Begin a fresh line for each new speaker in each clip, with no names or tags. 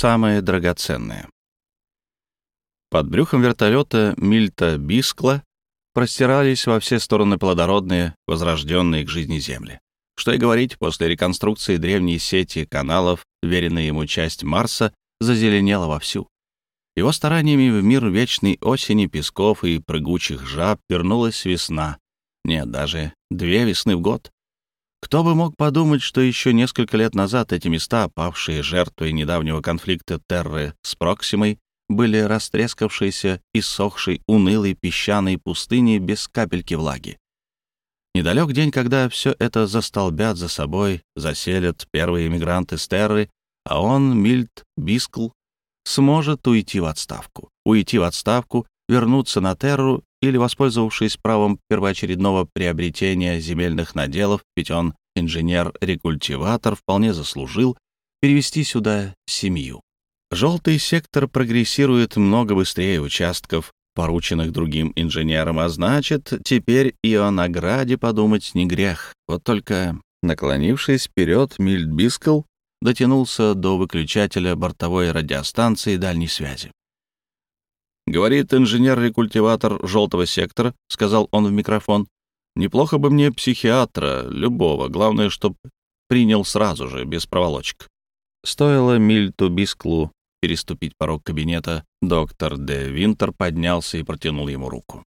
самое драгоценное. Под брюхом вертолета Мильта Бискла простирались во все стороны плодородные, возрожденные к жизни земли. Что и говорить, после реконструкции древней сети каналов, веренная ему часть Марса зазеленела вовсю. Его стараниями в мир вечной осени, песков и прыгучих жаб вернулась весна. Нет, даже две весны в год. Кто бы мог подумать, что еще несколько лет назад эти места, павшие жертвой недавнего конфликта Терры с Проксимой, были растрескавшейся, иссохшей, унылой песчаной пустыней без капельки влаги. Недалек день, когда все это застолбят за собой, заселят первые эмигранты с Терры, а он, Мильт Бискл, сможет уйти в отставку. Уйти в отставку, вернуться на Терру или, воспользовавшись правом первоочередного приобретения земельных наделов, ведь он инженер-рекультиватор вполне заслужил, перевести сюда семью. Желтый сектор прогрессирует много быстрее участков, порученных другим инженерам, а значит, теперь и о награде подумать не грех. Вот только, наклонившись вперед, Мильдбискл дотянулся до выключателя бортовой радиостанции дальней связи. «Говорит инженер-рекультиватор желтого сектора», — сказал он в микрофон. «Неплохо бы мне психиатра, любого, главное, чтоб принял сразу же, без проволочек». Стоило Мильту Бисклу переступить порог кабинета, доктор Де Винтер поднялся и протянул ему руку.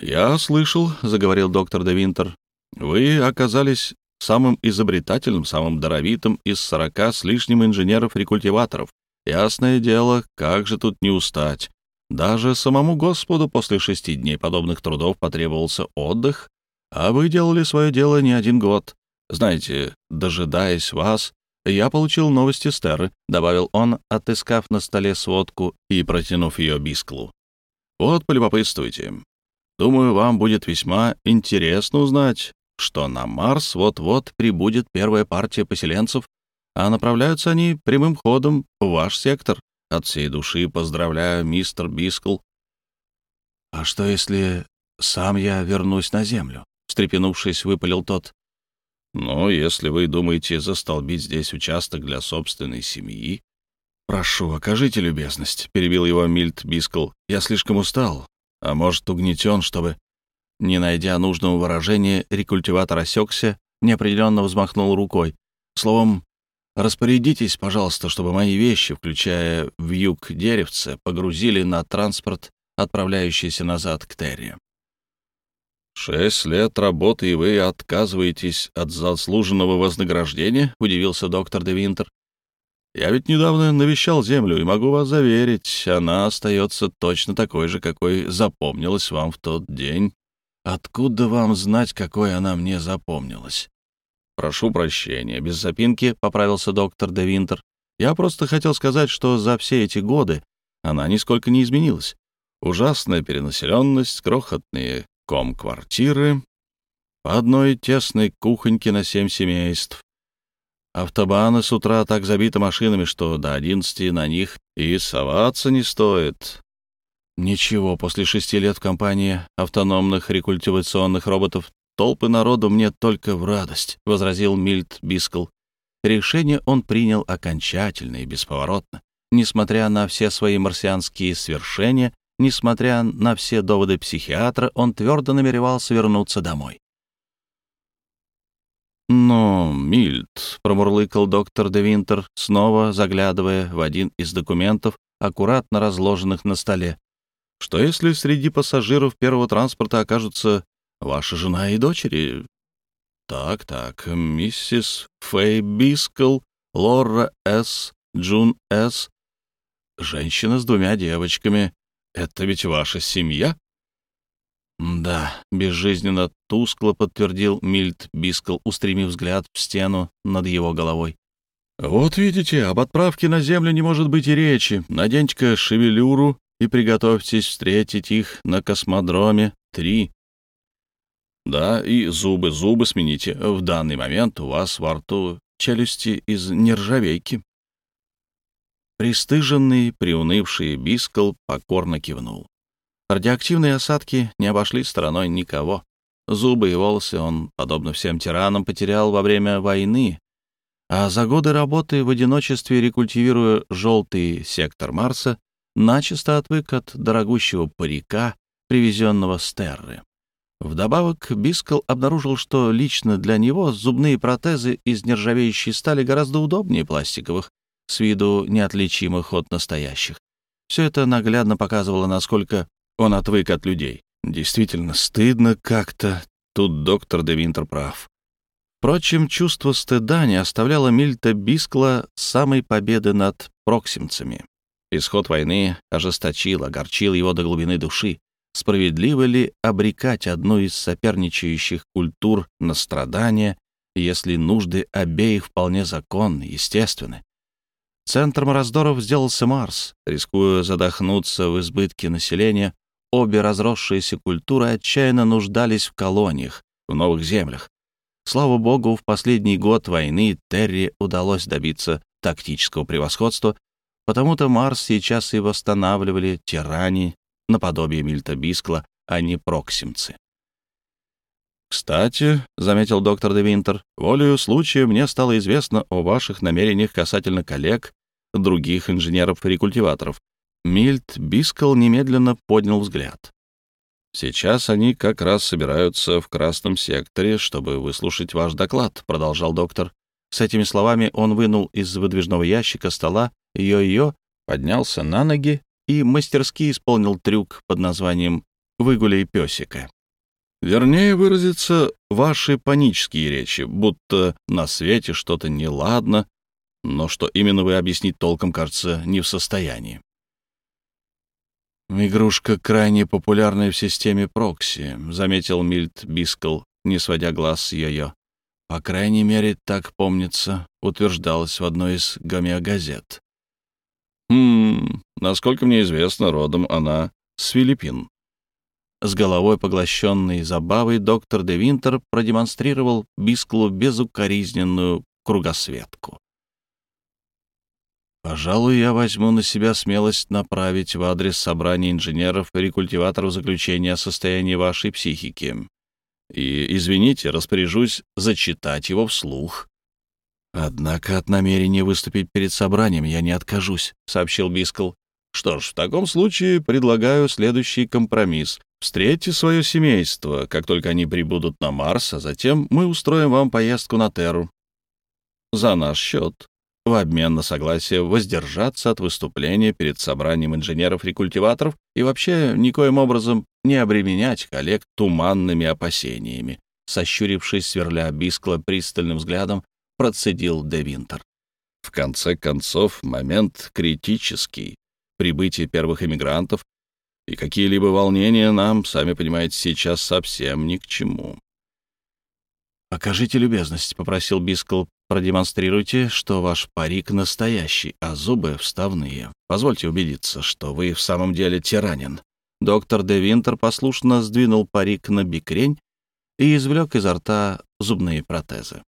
«Я слышал», — заговорил доктор Де Винтер, — «вы оказались самым изобретательным, самым даровитым из сорока с лишним инженеров-рекультиваторов. Ясное дело, как же тут не устать. Даже самому Господу после шести дней подобных трудов потребовался отдых, а вы делали свое дело не один год. Знаете, дожидаясь вас, «Я получил новости Стеры», — добавил он, отыскав на столе сводку и протянув ее Бисклу. «Вот, полюбопытствуйте. Думаю, вам будет весьма интересно узнать, что на Марс вот-вот прибудет первая партия поселенцев, а направляются они прямым ходом в ваш сектор. От всей души поздравляю, мистер Бискл». «А что, если сам я вернусь на Землю?» — встрепенувшись, выпалил тот. Но если вы думаете застолбить здесь участок для собственной семьи... «Прошу, окажите любезность», — перебил его Мильт Бискл. «Я слишком устал, а может, угнетен, чтобы...» Не найдя нужного выражения, рекультиватор осекся, неопределенно взмахнул рукой. Словом, распорядитесь, пожалуйста, чтобы мои вещи, включая в юг деревце, погрузили на транспорт, отправляющийся назад к Терри. «Шесть лет работы, и вы отказываетесь от заслуженного вознаграждения?» — удивился доктор Де Винтер. «Я ведь недавно навещал Землю, и могу вас заверить, она остается точно такой же, какой запомнилась вам в тот день. Откуда вам знать, какой она мне запомнилась?» «Прошу прощения, без запинки», — поправился доктор Де Винтер. «Я просто хотел сказать, что за все эти годы она нисколько не изменилась. Ужасная перенаселенность, крохотные ком-квартиры, по одной тесной кухоньке на семь семейств. Автобаны с утра так забиты машинами, что до одиннадцати на них и соваться не стоит. Ничего, после шести лет в компании автономных рекультивационных роботов толпы народу мне только в радость, — возразил Мильт Бискл. Решение он принял окончательно и бесповоротно. Несмотря на все свои марсианские свершения, Несмотря на все доводы психиатра, он твердо намеревался вернуться домой. «Но, Мильд», — промурлыкал доктор де Винтер, снова заглядывая в один из документов, аккуратно разложенных на столе, «что если среди пассажиров первого транспорта окажутся ваша жена и дочери?» «Так-так, миссис Фэй Бискл, Лора С., Джун С., женщина с двумя девочками, это ведь ваша семья?» «Да», — безжизненно тускло подтвердил Мильт Бискл, устремив взгляд в стену над его головой. «Вот видите, об отправке на землю не может быть и речи. Наденьте-ка шевелюру и приготовьтесь встретить их на космодроме три. Да, и зубы, зубы смените. В данный момент у вас во рту челюсти из нержавейки». Пристыженный, приунывший Бискл покорно кивнул. Радиоактивные осадки не обошли стороной никого. Зубы и волосы он, подобно всем тиранам, потерял во время войны. а за годы работы в одиночестве, рекультивируя желтый сектор Марса, начисто отвык от дорогущего парика, привезенного с Терры. Вдобавок, Бискл обнаружил, что лично для него зубные протезы из нержавеющей стали гораздо удобнее пластиковых, с виду неотличимых от настоящих. Все это наглядно показывало, насколько он отвык от людей. Действительно, стыдно как-то. Тут доктор Де Винтер прав. Впрочем, чувство стыда не оставляло Мильта Бискла самой победы над проксимцами. Исход войны ожесточил, огорчил его до глубины души. Справедливо ли обрекать одну из соперничающих культур на страдания, если нужды обеих вполне законны, естественны? Центром раздоров сделался Марс. Рискуя задохнуться в избытке населения, обе разросшиеся культуры отчаянно нуждались в колониях, в новых землях. Слава богу, в последний год войны Терри удалось добиться тактического превосходства, потому-то Марс сейчас и восстанавливали тирани наподобие Мильта Бискла, а не проксимцы. «Кстати», — заметил доктор Де Винтер, — «волею случая мне стало известно о ваших намерениях касательно коллег, других инженеров-рекультиваторов». Мильт Бискл немедленно поднял взгляд. «Сейчас они как раз собираются в красном секторе, чтобы выслушать ваш доклад», — продолжал доктор. С этими словами он вынул из выдвижного ящика стола йо-йо, поднялся на ноги и мастерски исполнил трюк под названием «Выгуляй песика». Вернее выразиться, ваши панические речи, будто на свете что-то неладно, но что именно вы объяснить толком, кажется, не в состоянии. «Игрушка крайне популярная в системе прокси», — заметил Мильт Бискл, не сводя глаз с йо-йо. «По крайней мере, так, помнится, утверждалось в одной из гомеогазет». «Хм, насколько мне известно, родом она с Филиппин». С головой поглощенной забавой доктор Де Винтер продемонстрировал Бисклу безукоризненную кругосветку. «Пожалуй, я возьму на себя смелость направить в адрес собрания инженеров и рекультиваторов заключение о состоянии вашей психики. И, извините, распоряжусь зачитать его вслух». «Однако от намерения выступить перед собранием я не откажусь», — сообщил Бискл. «Что ж, в таком случае предлагаю следующий компромисс. Встретьте свое семейство, как только они прибудут на Марс, а затем мы устроим вам поездку на Терру. За наш счет, в обмен на согласие воздержаться от выступления перед собранием инженеров-рекультиваторов и вообще никоим образом не обременять коллег туманными опасениями. Сощурившись, сверля Бискла пристальным взглядом, процедил Де Винтер. В конце концов, момент критический. Прибытие первых эмигрантов и какие-либо волнения нам, сами понимаете, сейчас совсем ни к чему. «Покажите любезность», — попросил Бискл. «Продемонстрируйте, что ваш парик настоящий, а зубы вставные. Позвольте убедиться, что вы в самом деле тиранин». Доктор Де Винтер послушно сдвинул парик на бикрень и извлек изо рта зубные протезы.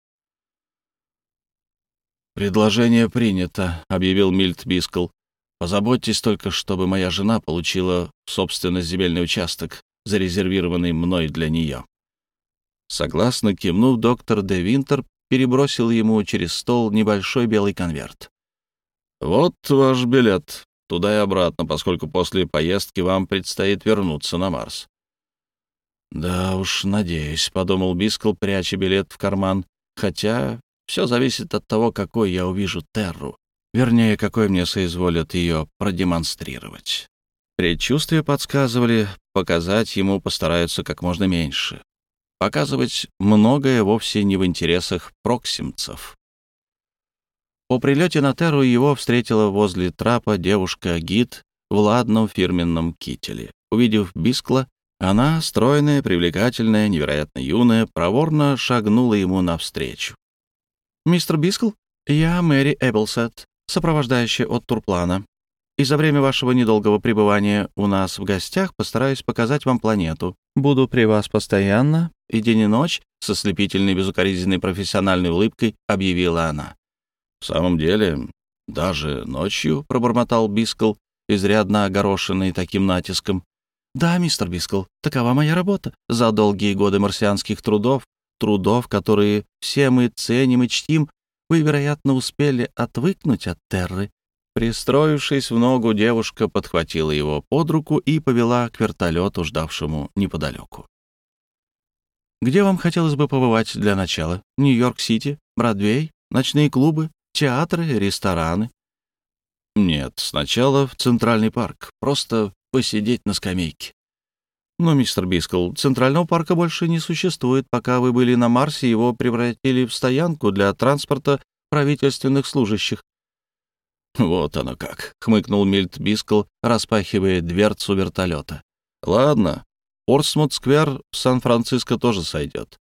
«Предложение принято», — объявил Мильт Бискл. «Позаботьтесь только, чтобы моя жена получила собственный земельный участок, зарезервированный мной для нее». Согласно кивнув, доктор Де Винтер перебросил ему через стол небольшой белый конверт. «Вот ваш билет. Туда и обратно, поскольку после поездки вам предстоит вернуться на Марс». «Да уж, надеюсь», — подумал Бискл, пряча билет в карман. «Хотя все зависит от того, какой я увижу Терру. Вернее, какой мне соизволят ее продемонстрировать. Предчувствия подсказывали, показать ему постараются как можно меньше. Показывать многое вовсе не в интересах проксимцев. По прилете на Терру его встретила возле трапа девушка-гид в ладном фирменном кителе. Увидев Бискла, она, стройная, привлекательная, невероятно юная, проворно шагнула ему навстречу. «Мистер Бискл, я Мэри Эбблсет, сопровождающая от турплана. И за время вашего недолгого пребывания у нас в гостях постараюсь показать вам планету. Буду при вас постоянно, и день и ночь», — со слепительной безукоризненной профессиональной улыбкой объявила она. «В самом деле, даже ночью», — пробормотал Бискл, изрядно огорошенный таким натиском. «Да, мистер Бискл, такова моя работа. За долгие годы марсианских трудов трудов, которые все мы ценим и чтим, вы, вероятно, успели отвыкнуть от Терры». Пристроившись в ногу, девушка подхватила его под руку и повела к вертолету, ждавшему неподалеку. «Где вам хотелось бы побывать для начала? Нью-Йорк-Сити? Бродвей? Ночные клубы? Театры? Рестораны?» «Нет, сначала в Центральный парк. Просто посидеть на скамейке». «Но, мистер Бискл, Центрального парка больше не существует. Пока вы были на Марсе, его превратили в стоянку для транспорта правительственных служащих».
«Вот оно как», — хмыкнул Мильт Бискл, распахивая дверцу вертолета. «Ладно, Орсмут-сквер в Сан-Франциско тоже сойдет».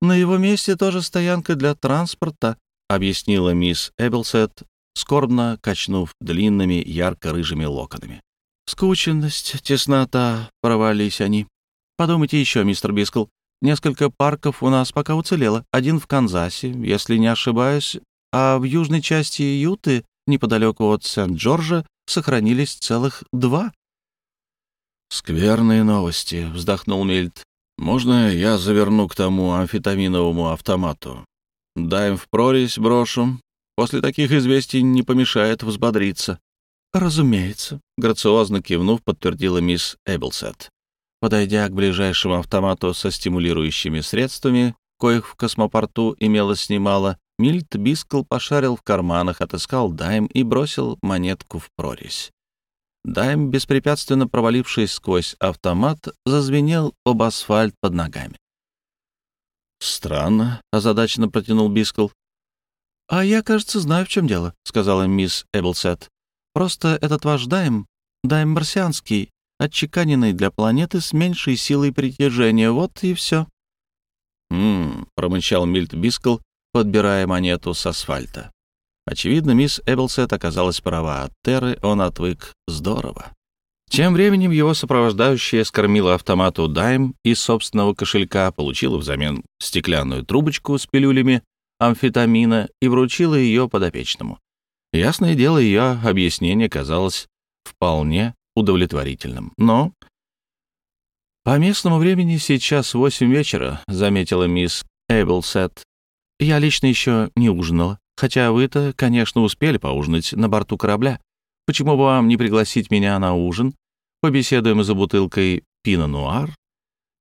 «На его месте тоже стоянка для транспорта», — объяснила мисс Эбблсет, скорбно качнув длинными ярко-рыжими локонами. Скученность, теснота, провались они. Подумайте еще, мистер Бискл. Несколько парков у нас пока уцелело. Один в Канзасе, если не ошибаюсь, а в южной части Юты, неподалеку от Сент-Джорджа, сохранились целых два.
«Скверные новости», — вздохнул Мильд. «Можно я заверну к тому амфетаминовому автомату? Дай им в прорезь брошу. После таких известий не помешает взбодриться».
«Разумеется», — грациозно кивнув, подтвердила мисс Эбблсет. Подойдя к ближайшему автомату со стимулирующими средствами, коих в космопорту имелось немало, Мильт Бискл пошарил в карманах, отыскал дайм и бросил монетку в прорезь. Дайм, беспрепятственно провалившись сквозь автомат, зазвенел об асфальт под ногами.
«Странно», — озадаченно протянул Бискл.
«А я, кажется, знаю, в чем дело», — сказала мисс Эбблсет. Просто этот ваш дайм, дайм марсианский, отчеканенный для планеты с меньшей силой притяжения. Вот и все.
«М-м», промычал Мильт Бискл, подбирая монету с асфальта. Очевидно, мисс Эбблсет оказалась права. От Терры он отвык здорово. Тем временем его сопровождающая скормила автомату дайм из собственного кошелька, получила взамен стеклянную трубочку с пилюлями амфетамина и вручила ее подопечному. Ясное дело, ее объяснение казалось вполне удовлетворительным. Но «По местному времени сейчас восемь вечера», — заметила мисс Эйблсет. «Я лично еще не ужинала, хотя вы-то, конечно, успели поужинать на борту корабля. Почему бы вам не пригласить меня на ужин? Побеседуем за бутылкой пино-нуар,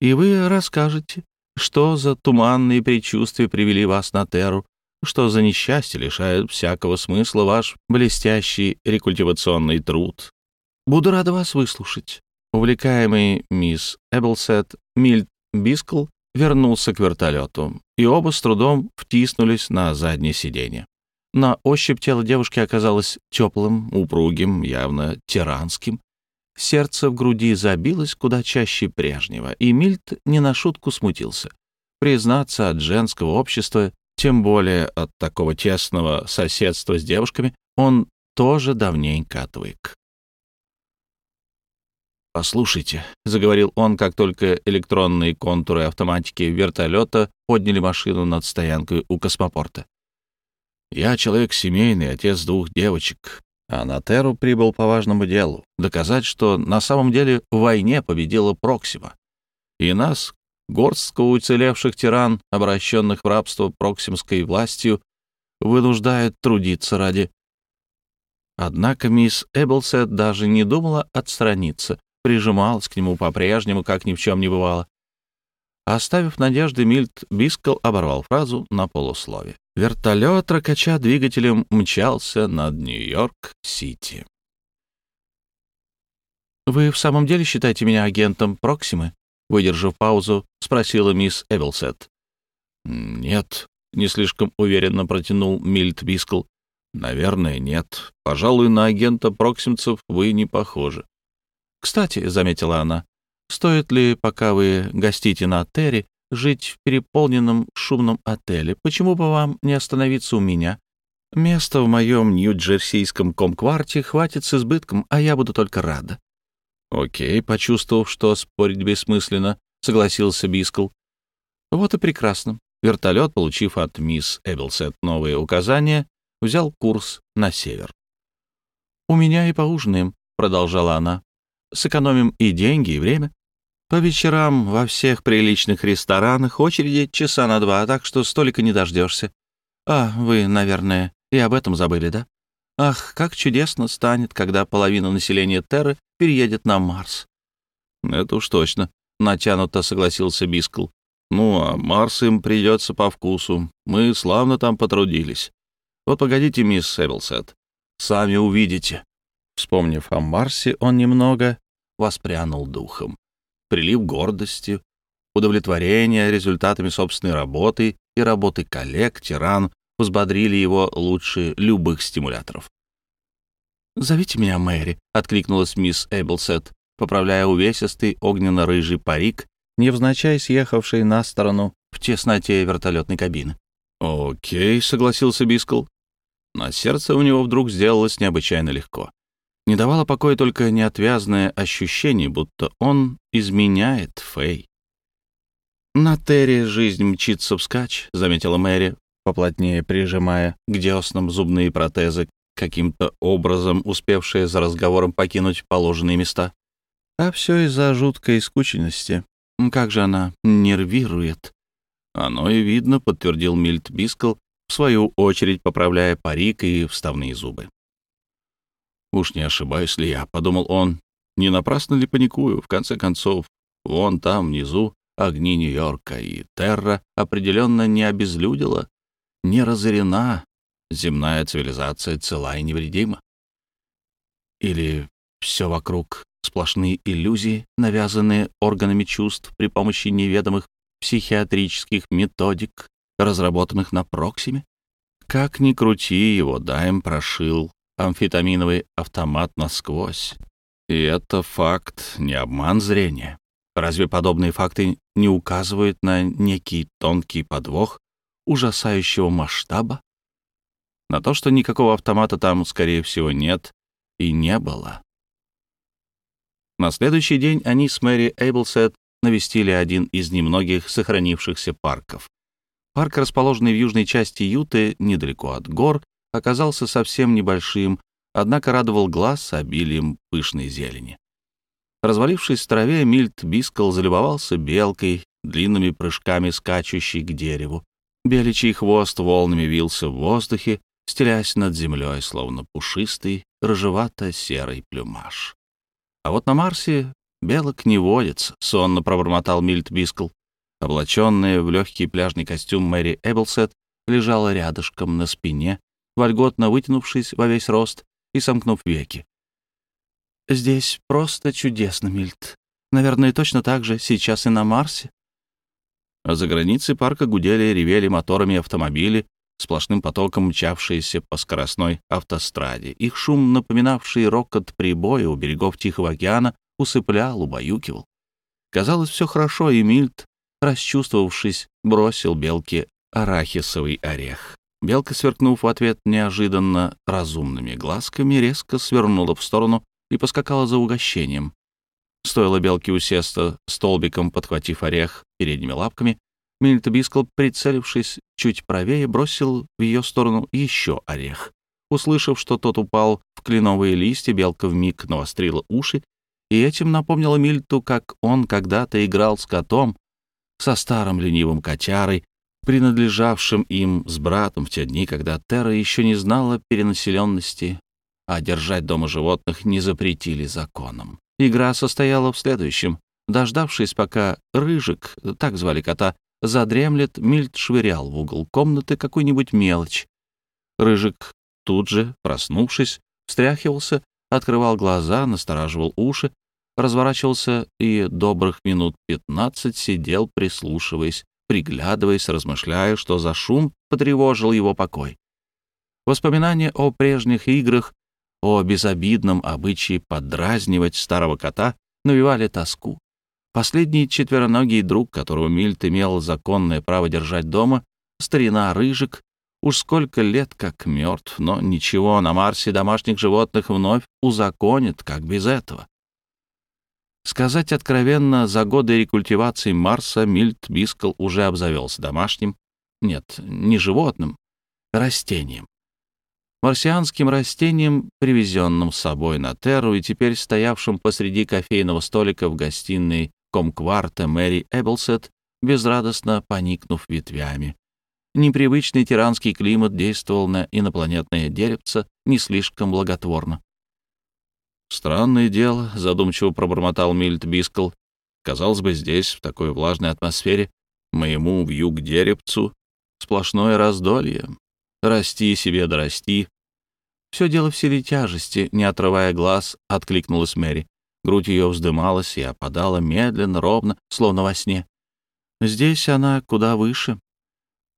и вы расскажете, что за туманные предчувствия привели вас на Терру, что за несчастье лишает всякого смысла ваш блестящий рекультивационный труд. Буду рада вас выслушать. Увлекаемый мисс Эбблсет Мильт Бискл вернулся к вертолету, и оба с трудом втиснулись на заднее сиденье. На ощупь тело девушки оказалось теплым, упругим, явно тиранским. Сердце в груди забилось куда чаще прежнего, и Мильт не на шутку смутился. Признаться от женского общества тем более от такого тесного соседства с девушками он тоже давненько отвык. «Послушайте», — заговорил он, как только электронные контуры автоматики вертолета подняли машину над стоянкой у космопорта. «Я человек семейный, отец двух девочек, а на Терру прибыл по важному делу — доказать, что на самом деле в войне победила Проксима. И нас, горстка уцелевших тиран, обращенных в рабство проксимской властью, вынуждает трудиться ради... Однако мисс Эбблсет даже не думала отстраниться, прижималась к нему по-прежнему, как ни в чем не бывало. Оставив надежды, Мильт Бискл оборвал фразу на полуслове. Вертолет, рокоча двигателем, мчался над Нью-Йорк-Сити. «Вы в самом деле считаете меня агентом Проксимы?» Выдержав паузу, спросила мисс Эвелсет. «Нет», — не слишком уверенно протянул Мильт Бискл. «Наверное, нет. Пожалуй, на агента проксимцев вы не похожи». «Кстати», — заметила она, — «стоит ли, пока вы гостите на Терри, жить в переполненном шумном отеле? Почему бы вам не остановиться у меня? Места в моем нью-джерсийском комкварте хватит с избытком, а я буду только рада». «Окей», — почувствовав, что спорить бессмысленно, согласился Бискл. «Вот и прекрасно». Вертолет, получив от мисс Эбблсет новые указания, взял курс на север. «У меня и поужинаем», — продолжала она. «Сэкономим и деньги, и время. По вечерам во всех приличных ресторанах очереди часа на два, так что столика не дождешься. «А, вы, наверное, и об этом забыли, да? Ах, как чудесно станет, когда половина населения Терры переедет на Марс».
«Это уж точно», — натянуто согласился Бискл. «Ну, а Марс им придется по вкусу. Мы славно там потрудились. Вот погодите, мисс Эвелсет, сами увидите». Вспомнив о Марсе, он немного воспрянул духом. Прилив гордости, удовлетворение результатами собственной работы и работы коллег, тиран взбодрили его лучше любых стимуляторов.
«Зовите меня Мэри», — откликнулась мисс Эйблсет, поправляя увесистый огненно-рыжий парик, невзначай съехавший на сторону в тесноте вертолетной кабины.
«Окей», — согласился Бискл. На сердце у него вдруг сделалось необычайно легко. Не давало покоя только неотвязное ощущение, будто он изменяет Фэй.
«На Терри жизнь мчится вскачь», — заметила Мэри, поплотнее прижимая к деснам зубные протезы, каким-то образом успевшие за разговором покинуть положенные места. А все из-за жуткой скученности. Как же она нервирует.
Оно и видно, подтвердил Мильт Бискл, в свою очередь поправляя парик и вставные зубы. «Уж не ошибаюсь ли я?» — подумал он. «Не напрасно ли паникую? В конце концов, вон там, внизу, огни Нью-Йорка, и Терра определенно не обезлюдила, не разорена, земная цивилизация цела и невредима. Или все вокруг сплошные иллюзии, навязанные органами чувств при помощи неведомых психиатрических методик, разработанных на Проксиме? Как ни крути, его Дайм прошил амфетаминовый автомат насквозь. И это факт, не обман зрения. Разве подобные факты не указывают на некий тонкий подвох ужасающего масштаба? На то, что никакого автомата там, скорее всего, нет и не было. На следующий день они с Мэри Эйблсет навестили один из немногих сохранившихся парков. Парк, расположенный в южной части Юты, недалеко от гор, оказался совсем небольшим, однако радовал глаз обилием пышной зелени. Развалившись в траве, Мильт Бискал залюбовался белкой, длинными прыжками скачущей к дереву. Беличий хвост волнами вился в воздухе, стелясь над землей, словно пушистый, рыжевато-серый плюмаж. А вот на Марсе белок не водится, — сонно пробормотал Мильт Бискл. Облаченная в легкий пляжный костюм Мэри Эбблсет лежала рядышком на спине, вольготно вытянувшись во весь рост и сомкнув веки. «Здесь просто чудесно, Мильт. Наверное, точно так же сейчас и на Марсе». А за границей парка гудели и ревели моторами автомобили, сплошным потоком мчавшиеся по скоростной автостраде. Их шум, напоминавший рокот прибоя у берегов Тихого океана, усыплял, убаюкивал. Казалось, все хорошо, и Мильт, расчувствовавшись, бросил белке арахисовый орех. Белка, сверкнув в ответ неожиданно разумными глазками, резко свернула в сторону и поскакала за угощением. Стоило белке усесться, столбиком подхватив орех передними лапками, Мильтобискл, прицелившись чуть правее, бросил в ее сторону еще орех. Услышав, что тот упал в кленовые листья, белка вмиг навострила уши и этим напомнила Мильту, как он когда-то играл с котом, со старым ленивым котярой, принадлежавшим им с братом в те дни, когда Терра еще не знала перенаселенности, а держать дома животных не запретили законом. Игра состояла в следующем. Дождавшись, пока Рыжик, так звали кота, задремлет, Мильт швырял в угол комнаты какую-нибудь мелочь. Рыжик тут же, проснувшись, встряхивался, открывал глаза, настораживал уши, разворачивался и добрых минут пятнадцать сидел, прислушиваясь, приглядываясь, размышляя, что за шум потревожил его покой. Воспоминания о прежних играх, о безобидном обычае подразнивать старого кота навевали тоску. Последний четвероногий друг, которого Мильт имел законное право держать дома, старина Рыжик, уж сколько лет как мертв, но ничего, на Марсе домашних животных вновь узаконит, как без этого. Сказать откровенно, за годы рекультивации Марса Мильт Бискл уже обзавелся домашним, нет, не животным, растением. Марсианским растением, привезенным с собой на Терру и теперь стоявшим посреди кофейного столика в гостиной комкварта Мэри Эбблсет, безрадостно поникнув ветвями.
непривычный тиранский климат действовал на инопланетное деревце не слишком благотворно.
«Странное дело», — задумчиво пробормотал Мильт Бискл. «Казалось бы, здесь, в такой влажной атмосфере, моему вьюг деревцу сплошное раздолье. Расти себе да расти».
«Все дело в силе тяжести», — не отрывая глаз, откликнулась Мэри. Грудь ее вздымалась и опадала медленно, ровно, словно во сне. Здесь она куда выше.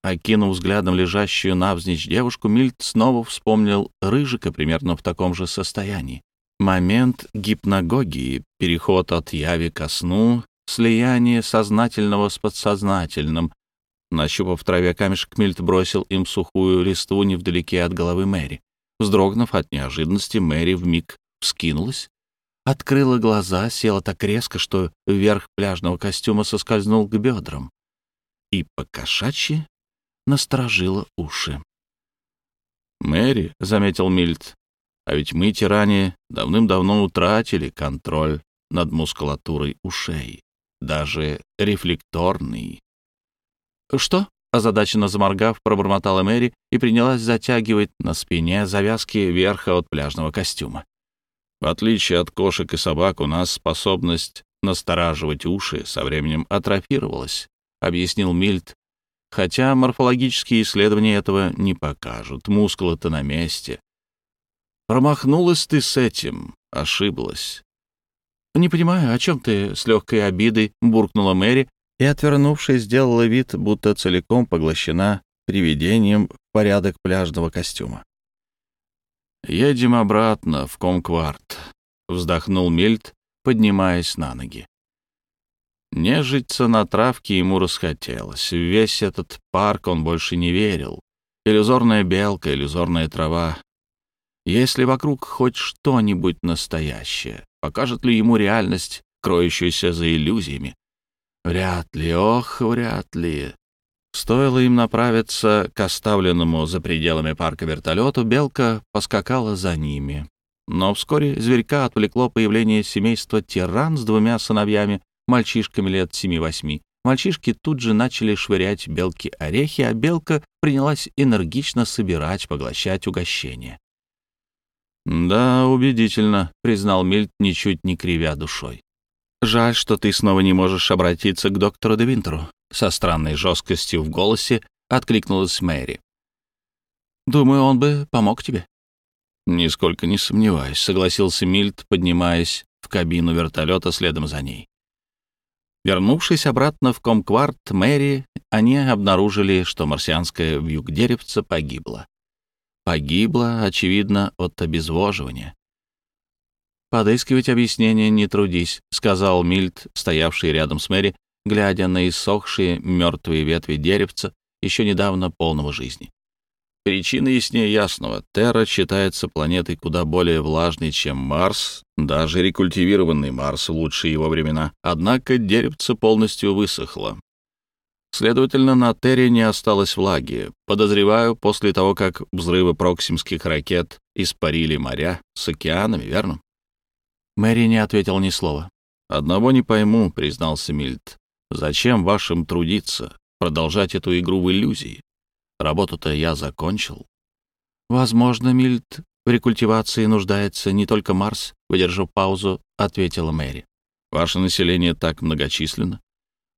Окинув взглядом лежащую навзничь девушку, Мильт снова вспомнил Рыжика примерно в таком же состоянии. Момент гипногогии, переход от яви ко сну, слияние сознательного с подсознательным. Нащупав в траве камешек, Мильт бросил им сухую листву невдалеке от головы Мэри. Вздрогнув от неожиданности, Мэри вмиг вскинулась, открыла глаза, села так резко, что верх пляжного костюма соскользнул к бедрам и покошачьи насторожила уши.
«Мэри», — заметил Мильт, — «а ведь мы, тиране, давным-давно утратили контроль над мускулатурой ушей, даже рефлекторный».
«Что?» — озадаченно заморгав, пробормотала Мэри и принялась затягивать на спине завязки верха от пляжного костюма.
В отличие от кошек и собак, у нас способность настораживать уши со временем атрофировалась, объяснил Мильт, хотя морфологические исследования этого не покажут. Мускулы-то на месте. Промахнулась ты с этим, ошиблась.
«Не понимаю, о чем ты?» — с легкой обидой буркнула Мэри и, отвернувшись, сделала вид, будто целиком поглощена приведением в порядок пляжного костюма.
«Едем обратно в Комкварт», — вздохнул Мильт, поднимаясь на ноги. Нежиться на травке ему расхотелось. Весь этот парк он больше не верил. Иллюзорная белка, иллюзорная трава. Если вокруг хоть что-нибудь настоящее, покажет ли ему реальность, кроющуюся за иллюзиями? Вряд ли, ох, вряд ли. Стоило им направиться к оставленному за пределами парка вертолету, белка поскакала за ними. Но вскоре зверька отвлекло появление семейства тиран с двумя сыновьями, мальчишками лет семи-восьми. Мальчишки тут же начали швырять белки орехи, а белка принялась энергично собирать, поглощать угощение. «Да, убедительно», — признал Мильт, ничуть не кривя душой.
«Жаль, что ты снова не можешь обратиться к доктору де Винтеру», со странной жесткостью в голосе откликнулась Мэри. «Думаю, он бы помог тебе».
«Нисколько не сомневаюсь», — согласился Мильт, поднимаясь в кабину вертолета следом за ней.
Вернувшись обратно в Комкварт Мэри, они обнаружили, что марсианское вьюг-деревце погибло. Погибло, очевидно, от обезвоживания. «Подыскивать объяснение не трудись», — сказал Мильт, стоявший рядом с Мэри, глядя на иссохшие мертвые ветви деревца, еще недавно полного жизни.
Причина яснее ясного. Терра считается планетой куда более влажной, чем Марс, даже рекультивированный Марс в лучшие его времена. Однако деревце полностью высохло. Следовательно, на Терре не осталось влаги. Подозреваю, после того, как взрывы проксимских ракет испарили моря с океанами, верно?
Мэри не ответил ни слова.
«Одного не пойму», — признался Мильт. Зачем вашим трудиться, продолжать эту игру в иллюзии? Работу-то я закончил.
Возможно, Мильт в рекультивации нуждается не только Марс, выдержав паузу, ответила Мэри.
Ваше население так многочисленно.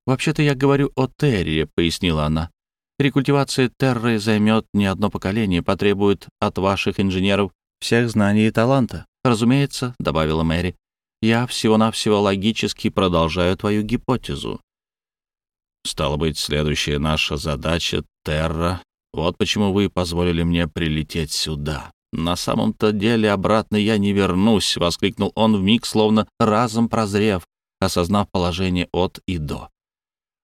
Вообще-то я говорю о Терре, пояснила она. Рекультивация Терры займет не одно поколение, потребует от ваших инженеров всех знаний и таланта. Разумеется, добавила Мэри, я всего-навсего логически продолжаю твою гипотезу.
Стало быть, следующая наша задача — Терра. Вот почему вы позволили мне прилететь сюда. На самом-то деле обратно я не вернусь, — воскликнул он вмиг, словно разом прозрев, осознав положение от и до.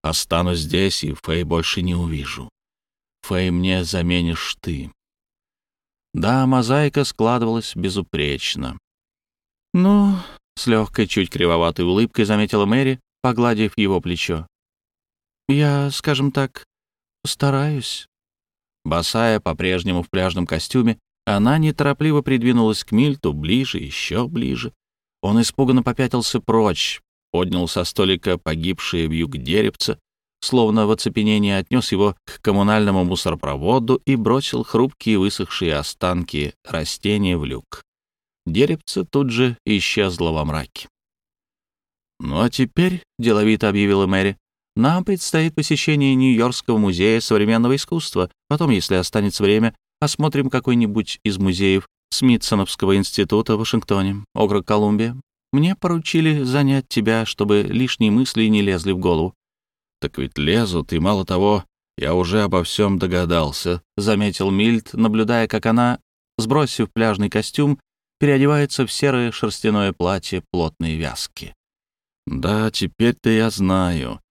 Останусь здесь, и Фэй больше не увижу. Фэй мне заменишь ты.
Да, мозаика складывалась безупречно. «Ну...» — с легкой, чуть кривоватой улыбкой заметила Мэри, погладив его плечо. Я, скажем так, стараюсь. Босая, по-прежнему в пляжном костюме, она неторопливо придвинулась к Мильту ближе, еще ближе. Он испуганно попятился прочь, поднял со столика погибшее в юг деревце, словно в оцепенении отнес его к коммунальному мусоропроводу и бросил хрупкие высохшие останки растения в люк. Деревце тут же исчезло во мраке. «Ну а теперь», — деловито объявила Мэри, — «нам предстоит посещение Нью-Йоркского музея современного искусства. Потом, если останется время, осмотрим какой-нибудь из музеев Смитсоновского института в Вашингтоне, округ Колумбия. Мне поручили занять тебя, чтобы лишние мысли не лезли в голову.
«Так ведь лезут, и мало того, я уже обо всем догадался», —
заметил Мильд, наблюдая, как она, сбросив пляжный костюм, переодевается в серое шерстяное платье плотной вязки.
«Да, теперь-то я знаю.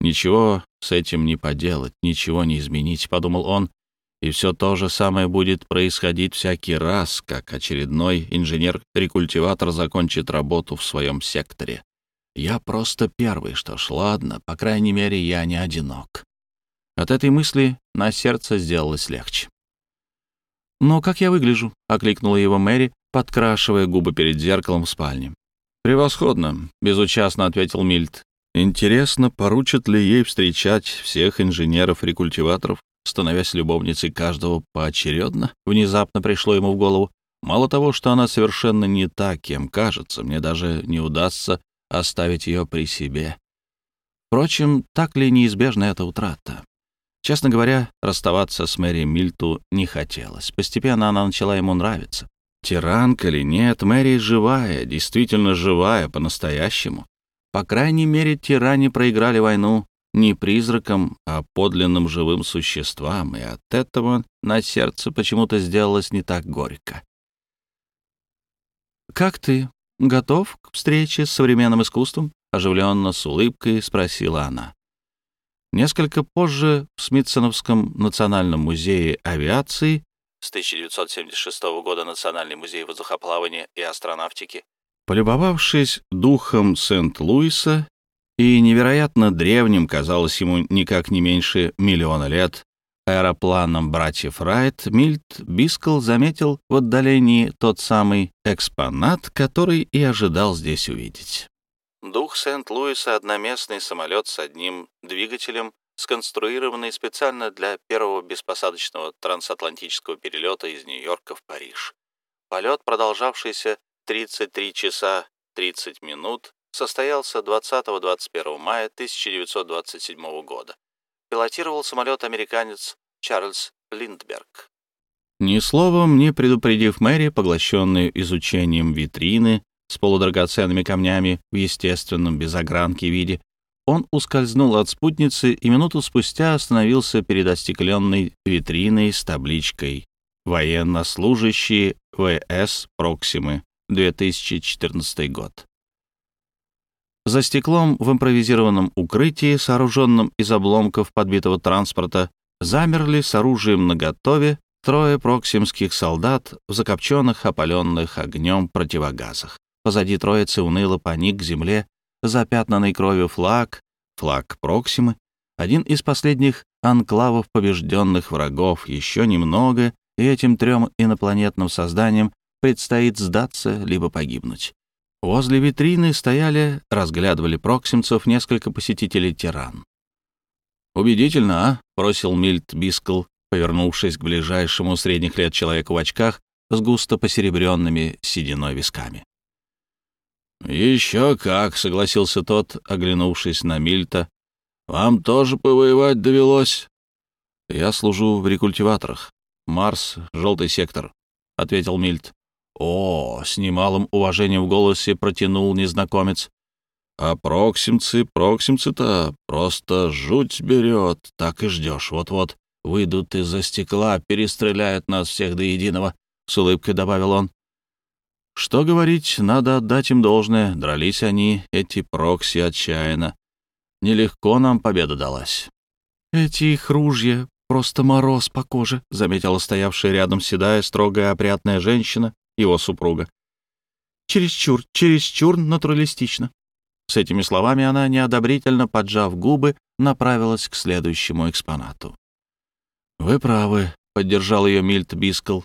Ничего с этим не поделать, ничего не изменить», — подумал он. «И все то же самое будет происходить всякий раз, как очередной инженер-рекультиватор закончит работу в своем секторе. Я просто первый, что ж, ладно, по крайней мере, я не одинок. От этой мысли на сердце сделалось легче. «Но как я выгляжу?» — окликнула его Мэри, подкрашивая губы перед зеркалом в спальне. «Превосходно», — безучастно ответил Мильт. «Интересно, поручат ли ей встречать всех инженеров-рекультиваторов, становясь любовницей каждого поочередно?» Внезапно пришло ему в голову. «Мало того, что она совершенно не та, кем кажется, мне даже не удастся оставить ее при себе. Впрочем, так ли неизбежна эта утрата? Честно говоря, расставаться с Мэри Мильту не хотелось. Постепенно она начала ему нравиться. Тиранка или нет, Мэри живая, действительно живая, по-настоящему. По крайней мере, тиране проиграли войну не призракам, а подлинным живым существам, и от этого на сердце почему-то сделалось не так горько. «Как ты?» «Готов к встрече с современным искусством?» — оживленно, с улыбкой спросила она. Несколько позже в Смитсоновском национальном музее авиации с 1976 года Национальный музей воздухоплавания и астронавтики, полюбовавшись духом Сент-Луиса и невероятно древним, казалось ему никак не меньше миллиона лет, аэропланом братьев Райт, Мильт Бискл заметил в отдалении тот самый экспонат, который и ожидал здесь увидеть. Дух Сент-Луиса — одноместный самолет с одним двигателем, сконструированный специально для первого беспосадочного трансатлантического перелета из Нью-Йорка в Париж. Полет, продолжавшийся 33 часа 30 минут, состоялся 20-21 мая 1927 года пилотировал самолет американец Чарльз Линдберг. Ни словом не предупредив Мэри, поглощенную изучением витрины с полудрагоценными камнями в естественном без огранки виде, он ускользнул от спутницы и минуту спустя остановился перед остекленной витриной с табличкой «Военнослужащие ВС Проксимы, 2014 год». За стеклом в импровизированном укрытии, сооруженном из обломков подбитого транспорта, замерли с оружием наготове трое проксимских солдат в закопченных, опаленных огнем противогазах. Позади троицы уныло поник к земле запятнанный кровью флаг, флаг Проксимы, один из последних анклавов побежденных врагов. Еще немного, и этим трем инопланетным созданиям предстоит сдаться либо погибнуть. Возле витрины стояли, разглядывали проксимцев несколько посетителей тиран. «Убедительно, а?» — бросил Мильт Бискл, повернувшись к ближайшему средних лет человеку в очках с густо посеребренными сединой висками. «Еще как», — согласился тот, оглянувшись на Мильта. «Вам тоже повоевать довелось?»
«Я служу в рекультиваторах. Марс, желтый сектор», — ответил Мильт.
«О!» — с немалым уважением в голосе протянул незнакомец. «А проксимцы, проксимцы-то просто жуть берет, так и ждешь. Вот-вот выйдут из-за стекла, перестреляют нас всех до единого», — с улыбкой добавил он. Что говорить, надо отдать им должное. Дрались они, эти прокси, отчаянно. Нелегко нам победа далась.
«Эти их ружья — просто мороз по коже», — заметила стоявшая рядом седая, строгая, опрятная женщина его супруга. Чересчур, чересчур натуралистично. С этими словами она, неодобрительно поджав губы, направилась к следующему экспонату.
«Вы правы», — поддержал ее Мильт Бискл.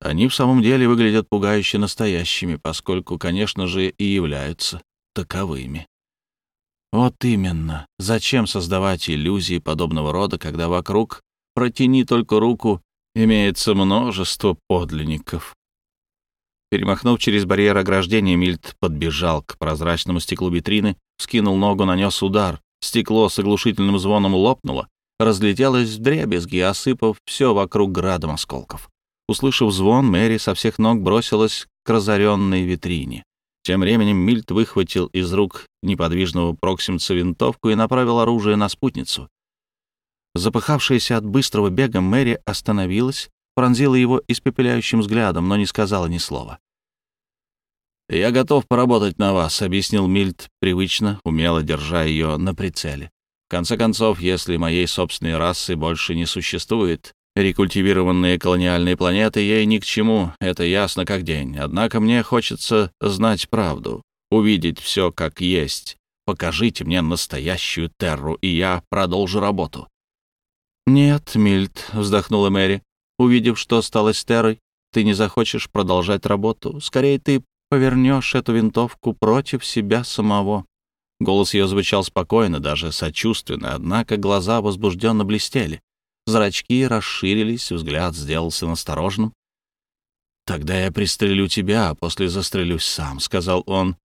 «Они в самом деле выглядят пугающе настоящими, поскольку, конечно же, и являются таковыми».
Вот именно. Зачем создавать иллюзии подобного рода, когда вокруг, протяни только руку, имеется множество подлинников? Перемахнув через барьер ограждения, Мильт подбежал к прозрачному стеклу витрины, скинул ногу, нанес удар. Стекло с оглушительным звоном лопнуло, разлетелось в дребезги, осыпав все вокруг градом осколков. Услышав звон, Мэри со всех ног бросилась к разоренной витрине. Тем временем Мильт выхватил из рук неподвижного проксимца винтовку и направил оружие на спутницу. Запыхавшаяся от быстрого бега, Мэри остановилась, пронзила его испепеляющим взглядом, но не сказала ни слова. «Я готов поработать на вас», — объяснил Мильт привычно, умело держа ее на прицеле. «В конце концов, если моей собственной расы больше не существует, рекультивированные колониальные планеты ей ни к чему, это ясно как день. Однако мне хочется знать правду, увидеть все как есть. Покажите мне настоящую Терру, и я продолжу работу». «Нет, Мильт», — вздохнула Мэри, увидев, что стало с Террой, ты не захочешь продолжать работу. Скорее, ты повернешь эту винтовку против себя самого». Голос ее звучал спокойно, даже сочувственно, однако глаза возбужденно блестели. Зрачки расширились, взгляд сделался настороженным. «Тогда я пристрелю тебя, а после застрелюсь сам», — сказал он.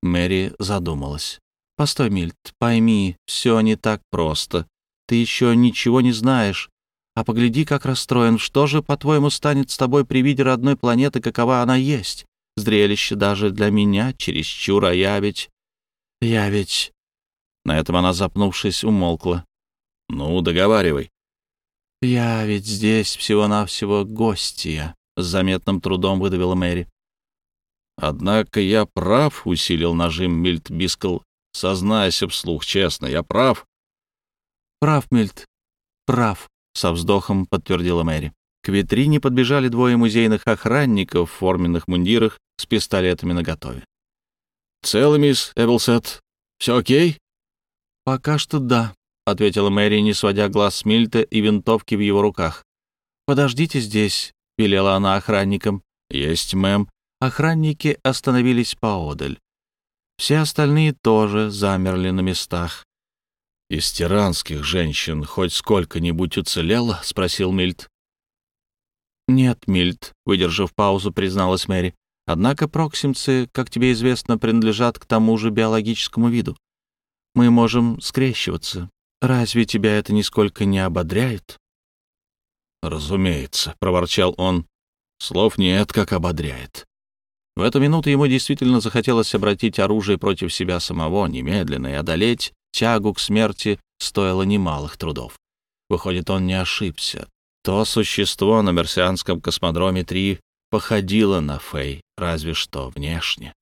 Мэри задумалась. «Постой, Мильт, пойми, все не так просто. Ты еще ничего не знаешь. А погляди, как расстроен. Что же, по-твоему, станет с тобой при виде родной планеты, какова она есть? Зрелище даже для меня чересчур, а я ведь... Я ведь...» На этом она, запнувшись, умолкла. «Ну, договаривай». «Я ведь здесь всего-навсего гостья», — с заметным трудом выдавила Мэри. «Однако я прав», — усилил нажим Мильт Бискл. «Сознайся вслух, честно, я прав». «Прав, Мильт, прав», — со вздохом подтвердила Мэри. К витрине подбежали двое музейных охранников в форменных мундирах с пистолетами наготове. «Целый, мисс Эбблсет? Все окей?» «Пока что да», — ответила Мэри, не сводя глаз с Мильта и винтовки в его руках. «Подождите здесь», — велела она охранникам. «Есть, мэм». Охранники остановились поодаль. Все остальные тоже замерли на местах. «Из тиранских женщин хоть сколько-нибудь уцелело?» — спросил Мильт. «Нет, Мильт», — выдержав паузу, призналась Мэри. «Однако проксимцы, как тебе известно, принадлежат к тому же биологическому виду. Мы можем скрещиваться. Разве тебя это нисколько не ободряет?» «Разумеется», — проворчал он. «Слов нет, как ободряет». В эту минуту ему действительно захотелось обратить оружие против себя самого, немедленно и одолеть тягу к смерти стоило немалых трудов. Выходит, он не ошибся. То существо на мерсианском космодроме 3 походило на Фэй, разве что внешне.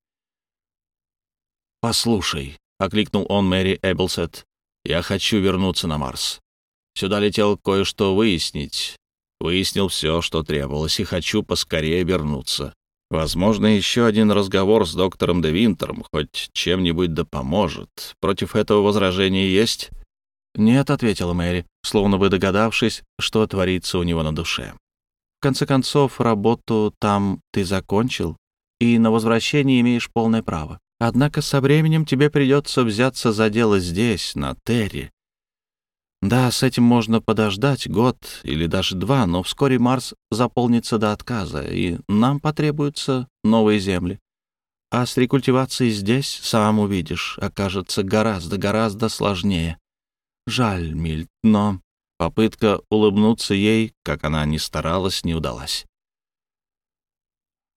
«Послушай», — окликнул он Мэри Эбблсет, — «я хочу вернуться на Марс. Сюда летел кое-что выяснить. Выяснил все, что требовалось, и хочу поскорее вернуться. Возможно, еще один разговор с доктором Де Винтером хоть чем-нибудь да поможет. Против этого возражения есть?» «Нет», — ответила Мэри, словно бы догадавшись, что творится у него на душе. «В конце концов, работу там ты закончил, и на возвращение имеешь полное право. Однако со временем тебе придется взяться за дело здесь, на Терре, да, с этим можно подождать год или даже два, но вскоре Марс заполнится до отказа, и нам потребуются новые земли. А с рекультивацией здесь, сам увидишь, окажется гораздо-гораздо сложнее. Жаль, Мильт, но попытка улыбнуться ей, как она ни старалась, не удалась.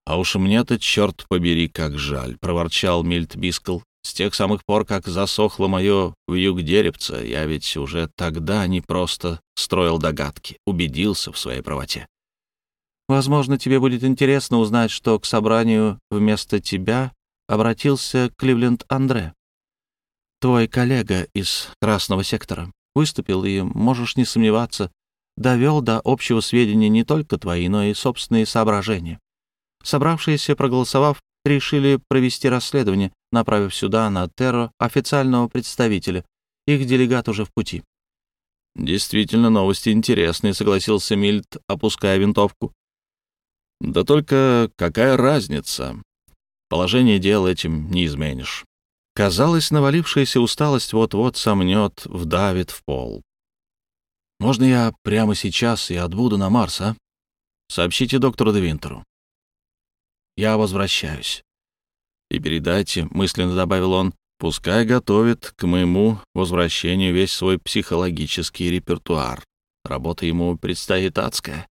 «А уж мне-то, черт побери, как жаль», — проворчал Мильт Бискл. С тех самых пор, как засохло мое вьюг деревца, я ведь уже тогда не просто строил догадки, убедился в своей правоте. Возможно, тебе будет интересно узнать, что к собранию вместо тебя обратился Кливленд Андре. Твой коллега из Красного сектора выступил и, можешь не сомневаться, довел до общего сведения не только твои, но и собственные соображения. Собравшиеся, проголосовав, решили провести расследование, направив сюда, на Терро, официального представителя. Их делегат уже в пути. «Действительно, новости интересные», — согласился Мильт, опуская винтовку. «Да только какая разница? Положение дел этим не изменишь.
Казалось, навалившаяся усталость вот-вот сомнет, вдавит в пол. «Можно я прямо сейчас и отбуду на Марс, а? Сообщите доктору Девинтеру. Я возвращаюсь. И передайте, — мысленно добавил он, — пускай готовит к моему возвращению весь свой психологический репертуар. Работа ему предстоит адская.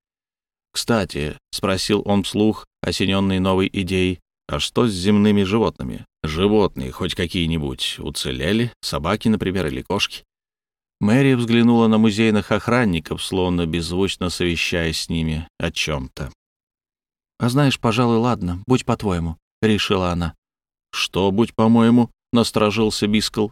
«Кстати», — спросил он вслух, осененный новой идеей, «а что с земными животными? Животные хоть какие-нибудь уцелели? Собаки, например, или кошки?» Мэри взглянула на музейных охранников, словно беззвучно совещаясь с ними о чем-то. «А знаешь, пожалуй, ладно, будь по-твоему», — решила она. «Что, будь по-моему?» — насторожился Бискл.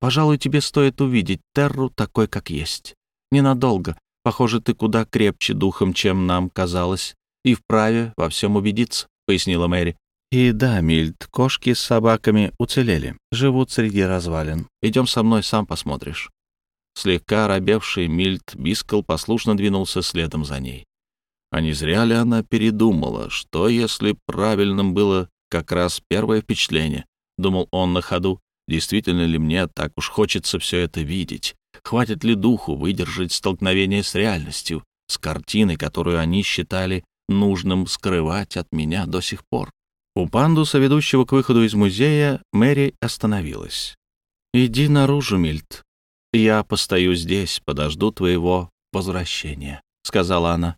«Пожалуй, тебе стоит увидеть Терру такой, как есть. Ненадолго. Похоже, ты куда крепче духом, чем нам казалось, и вправе во всем убедиться», — пояснила Мэри. «И да, Мильд, кошки с собаками уцелели, живут среди развалин. Идем со мной, сам посмотришь». Слегка робевший Мильд Бискл послушно двинулся следом за ней. А не зря ли она передумала, что если правильным было как раз первое впечатление? Думал он на ходу. Действительно ли мне так уж хочется все это видеть? Хватит ли духу выдержать столкновение с реальностью, с картиной, которую они считали нужным скрывать от меня до сих пор? У пандуса, ведущего к выходу из музея, Мэри остановилась. «Иди наружу, Мильт. Я постою здесь, подожду твоего возвращения», — сказала она.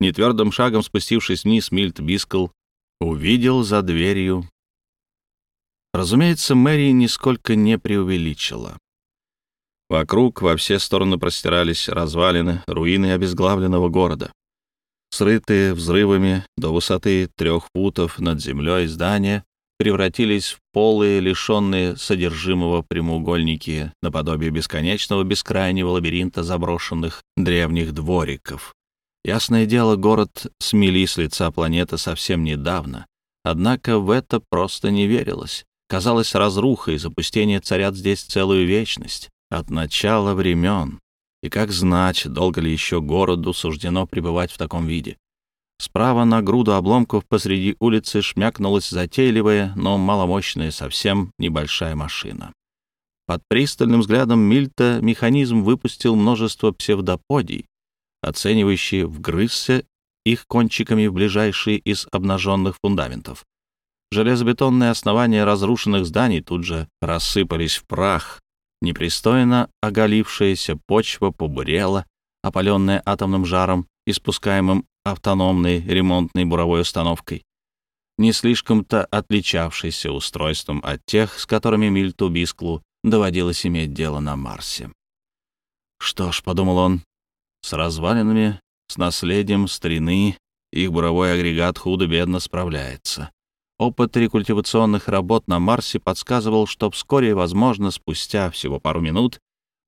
Нетвердым шагом спустившись вниз, Мильт Бискл увидел за дверью. Разумеется, Мэри нисколько не преувеличила. Вокруг во все стороны простирались развалины, руины обезглавленного города. Срытые взрывами до высоты трех футов над землей здания превратились в полые, лишенные содержимого прямоугольники, наподобие бесконечного бескрайнего лабиринта заброшенных древних двориков, Ясное дело, город смели с лица планеты совсем недавно. Однако в это просто не верилось. Казалось, разруха и запустение царят здесь целую вечность, от начала времен. И как знать, долго ли еще городу суждено пребывать в таком виде. Справа на груду обломков посреди улицы шмякнулась затейливая, но маломощная совсем небольшая машина. Под пристальным взглядом Мильта механизм выпустил множество псевдоподий, оценивающий вгрызся их кончиками в ближайшие из обнаженных фундаментов. Железобетонные основания разрушенных зданий тут же рассыпались в прах. Непристойно оголившаяся почва побурела, опаленная атомным жаром, испускаемым автономной ремонтной буровой установкой, не слишком-то отличавшейся устройством от тех, с которыми Мильту Бисклу доводилось иметь дело на Марсе. «Что ж», — подумал он, с развалинами, с наследием старины их буровой агрегат худо-бедно справляется. Опыт рекультивационных работ на Марсе подсказывал, что вскоре, возможно, спустя всего пару минут,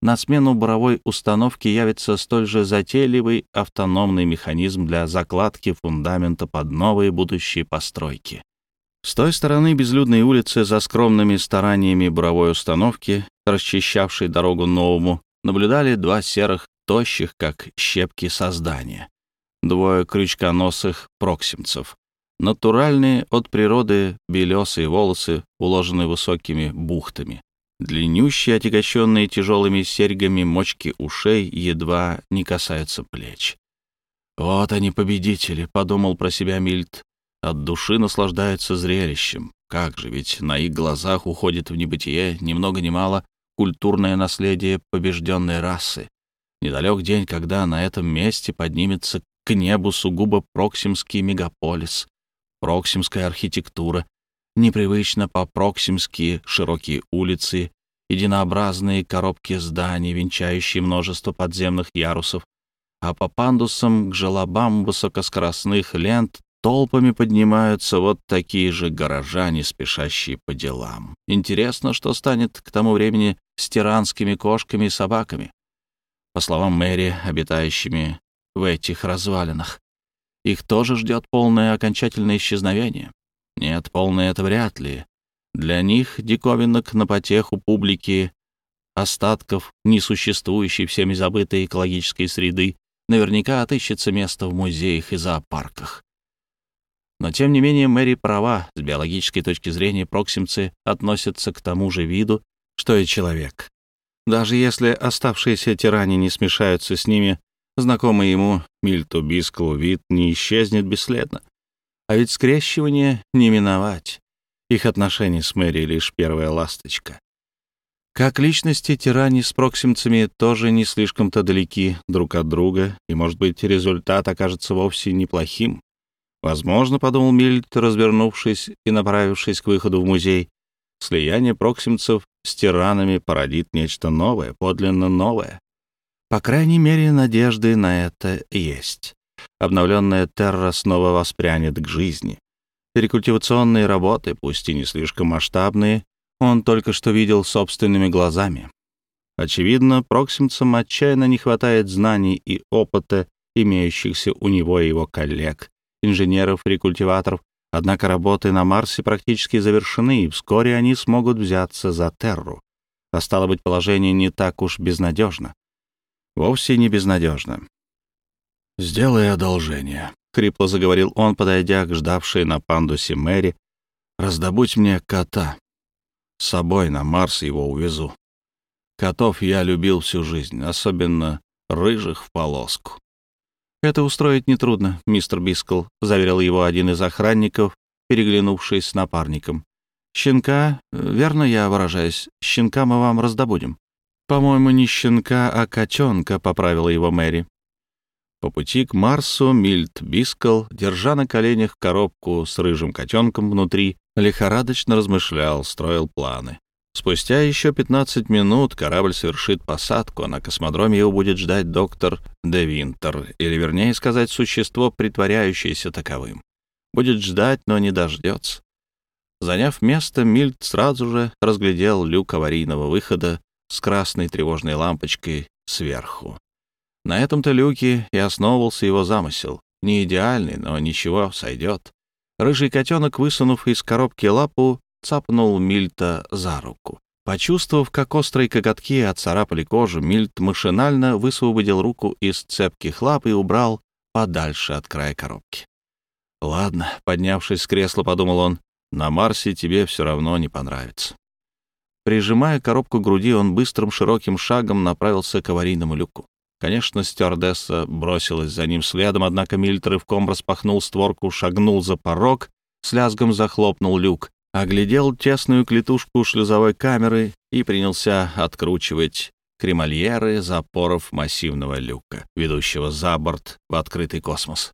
на смену буровой установки явится столь же затейливый автономный механизм для закладки фундамента под новые будущие постройки. С той стороны безлюдной улицы за скромными стараниями буровой установки, расчищавшей дорогу новому, наблюдали два серых тощих, как щепки создания. Двое крючконосых проксимцев. Натуральные от природы белесые волосы, уложенные высокими бухтами. Длиннющие, отягощенные тяжелыми серьгами мочки ушей, едва не касаются плеч. «Вот они, победители», — подумал про себя Мильт. От души наслаждаются зрелищем. Как же, ведь на их глазах уходит в небытие ни много ни мало культурное наследие побежденной расы. Недалек день, когда на этом месте поднимется к небу сугубо проксимский мегаполис, проксимская архитектура, непривычно по-проксимски широкие улицы, единообразные коробки зданий, венчающие множество подземных ярусов, а по пандусам к желобам высокоскоростных лент толпами поднимаются вот такие же горожане, спешащие по делам. Интересно, что станет к тому времени с тиранскими кошками и собаками по словам Мэри, обитающими в этих развалинах. Их тоже ждет полное окончательное исчезновение. Нет, полное это вряд ли. Для них диковинок на потеху публики, остатков несуществующей всеми забытой экологической среды наверняка отыщется место в музеях и зоопарках.
Но, тем не менее, Мэри права. С биологической точки зрения проксимцы относятся к тому же виду, что и человек. Даже если оставшиеся тиране не смешаются с ними, знакомый ему Мильту Бисклу вид не исчезнет бесследно. А ведь скрещивание не миновать. Их отношения с Мэри — лишь первая ласточка. Как личности, тиране с проксимцами тоже не слишком-то далеки друг от друга, и, может быть, результат окажется вовсе неплохим. Возможно, подумал Мильт, развернувшись и направившись к выходу в музей, слияние проксимцев с тиранами породит нечто новое, подлинно новое. По крайней мере, надежды на это есть. Обновленная Терра снова воспрянет к жизни. Рекультивационные работы, пусть и не слишком масштабные, он только что видел собственными глазами. Очевидно, проксимцам отчаянно не хватает знаний и опыта, имеющихся у него и его коллег, инженеров, рекультиваторов, однако работы на Марсе практически завершены, и вскоре они смогут взяться за Терру. А стало быть, положение не так уж безнадежно. Вовсе не безнадежно. «Сделай одолжение», — хрипло заговорил он, подойдя к ждавшей на пандусе Мэри. «Раздобудь мне кота. С собой на Марс его увезу. Котов я любил всю жизнь, особенно рыжих в полоску. «Это устроить нетрудно, мистер Бискл», — заверил его один из охранников, переглянувшись с напарником. «Щенка, верно я выражаюсь, щенка мы вам раздобудем». «По-моему, не щенка, а котенка», — поправила его Мэри. По пути к Марсу Мильт Бискл, держа на коленях коробку с рыжим котенком внутри, лихорадочно размышлял, строил планы. Спустя еще 15 минут корабль совершит посадку, а на космодроме его будет ждать доктор Де Винтер, или, вернее сказать, существо, притворяющееся таковым. Будет ждать, но не дождется. Заняв место, Мильт сразу же разглядел люк аварийного выхода с красной тревожной лампочкой сверху. На этом-то люке и основывался его замысел. Не идеальный, но ничего, сойдет. Рыжий котенок, высунув из коробки лапу, цапнул Мильта за руку. Почувствовав, как острые коготки отцарапали кожу, Мильт машинально высвободил руку из цепких лап и убрал подальше от края коробки. «Ладно», — поднявшись с кресла, подумал он, — «на Марсе тебе все равно не понравится». Прижимая коробку к груди, он быстрым широким шагом направился к аварийному люку. Конечно, стюардесса бросилась за ним следом, однако Мильт рывком распахнул створку, шагнул за порог, с лязгом захлопнул люк оглядел тесную клетушку шлюзовой камеры и принялся откручивать кремольеры запоров массивного люка, ведущего за борт в открытый космос.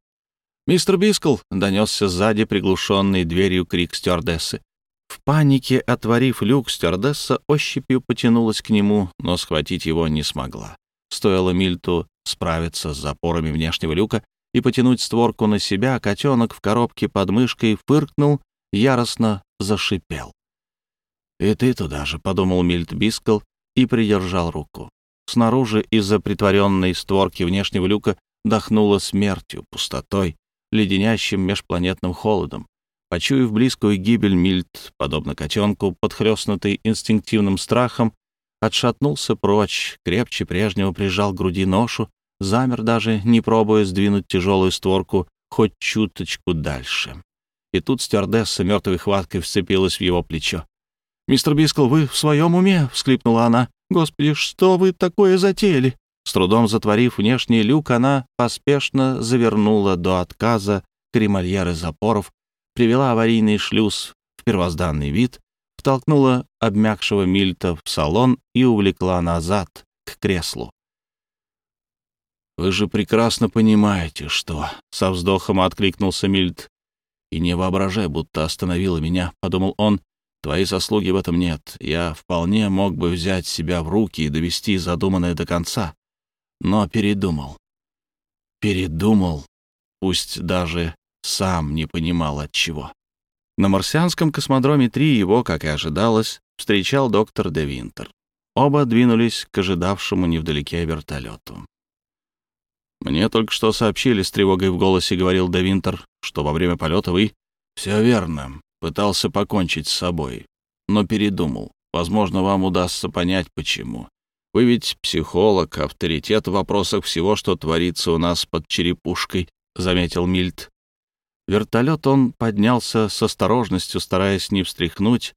«Мистер Бискл!» — донесся сзади приглушенный дверью крик стюардессы. В панике, отворив люк, стюардесса ощупью потянулась к нему, но схватить его не смогла. Стоило Мильту справиться с запорами внешнего люка и потянуть створку на себя, котенок в коробке под мышкой фыркнул, яростно зашипел. «И ты туда же», — подумал Мильт Бискл и придержал руку. Снаружи из-за притворенной створки внешнего люка дохнуло смертью, пустотой, леденящим межпланетным холодом. Почуяв близкую гибель, Мильт, подобно котенку, подхлёстнутый инстинктивным страхом, отшатнулся прочь, крепче прежнего прижал к груди ношу, замер даже, не пробуя сдвинуть тяжелую створку хоть чуточку дальше и тут стюардесса мертвой хваткой вцепилась в его плечо. «Мистер Бискл, вы в своем уме?» — всклипнула она. «Господи, что вы такое затеяли?» С трудом затворив внешний люк, она поспешно завернула до отказа кремольеры запоров, привела аварийный шлюз в первозданный вид, втолкнула обмякшего Мильта в салон и увлекла назад, к креслу. «Вы же прекрасно понимаете, что...» — со вздохом откликнулся Мильт. И не воображай, будто остановила меня, — подумал он. Твоей заслуги в этом нет. Я вполне мог бы взять себя в руки и довести задуманное до конца. Но передумал. Передумал, пусть даже сам не понимал от чего. На марсианском космодроме 3 его, как и ожидалось, встречал доктор Де Винтер. Оба двинулись к ожидавшему невдалеке вертолету. «Мне только что сообщили с тревогой в голосе», — говорил Де Винтер, «что во время полета вы...» «Все верно. Пытался покончить с собой, но передумал. Возможно, вам удастся понять, почему. Вы ведь психолог, авторитет в вопросах всего, что творится у нас под черепушкой», — заметил Мильт.
Вертолет он поднялся с осторожностью, стараясь не встряхнуть,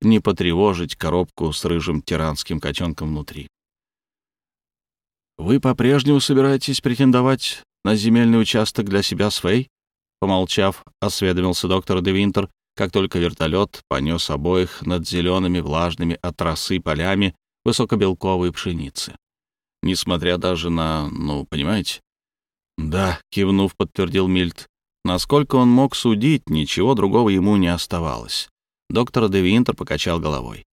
не потревожить коробку с рыжим тиранским котенком внутри. «Вы по-прежнему собираетесь претендовать на земельный участок для себя с Фэй?» Помолчав, осведомился доктор Девинтер, как только вертолет понес обоих над зелеными влажными от росы полями высокобелковой пшеницы. Несмотря даже на, ну, понимаете? «Да», — кивнув, подтвердил Мильт. Насколько он мог судить, ничего другого ему не оставалось. Доктор Девинтер покачал головой.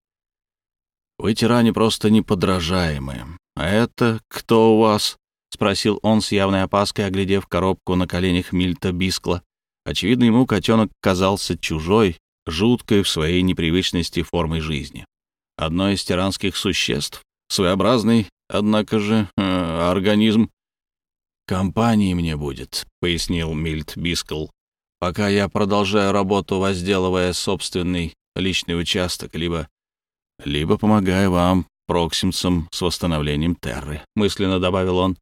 «Вы, тиране, просто неподражаемые. А это кто у вас?» — спросил он с явной опаской, оглядев коробку на коленях Мильта Бискла. Очевидно, ему котенок казался чужой, жуткой в своей непривычности формой жизни. Одно из тиранских существ, своеобразный, однако же, э, организм. «Компании мне будет», — пояснил Мильт Бискл, «пока я продолжаю работу, возделывая собственный личный участок, либо... либо помогаю вам, проксимцам, с восстановлением Терры», — мысленно добавил он.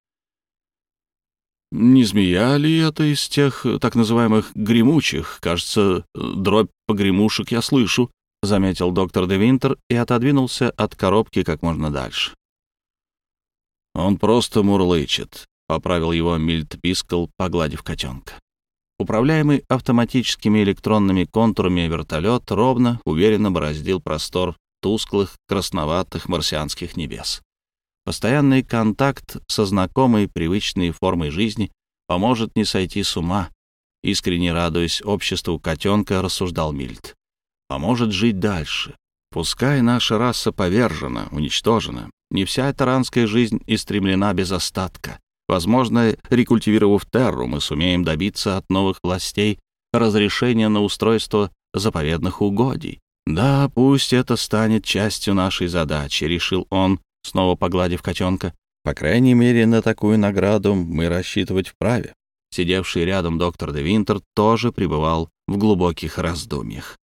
Не змея ли это из тех так называемых гремучих? Кажется, дробь погремушек я слышу, — заметил доктор Де Винтер и отодвинулся от коробки как можно дальше. Он просто мурлычет, — поправил его Мильт Бискл, погладив котенка. Управляемый автоматическими электронными контурами вертолет ровно, уверенно бороздил простор тусклых, красноватых марсианских небес. Постоянный контакт со знакомой, привычной формой жизни поможет не сойти с ума. Искренне радуясь обществу котенка, рассуждал Мильд. Поможет жить дальше. Пускай наша раса повержена, уничтожена. Не вся таранская жизнь истремлена без остатка. Возможно, рекультивировав терру, мы сумеем добиться от новых властей разрешения на устройство заповедных угодий. Да, пусть это станет частью нашей задачи, решил он, снова погладив котенка. По крайней мере, на такую награду мы рассчитывать вправе. Сидевший рядом доктор де Винтер тоже пребывал в глубоких раздумьях.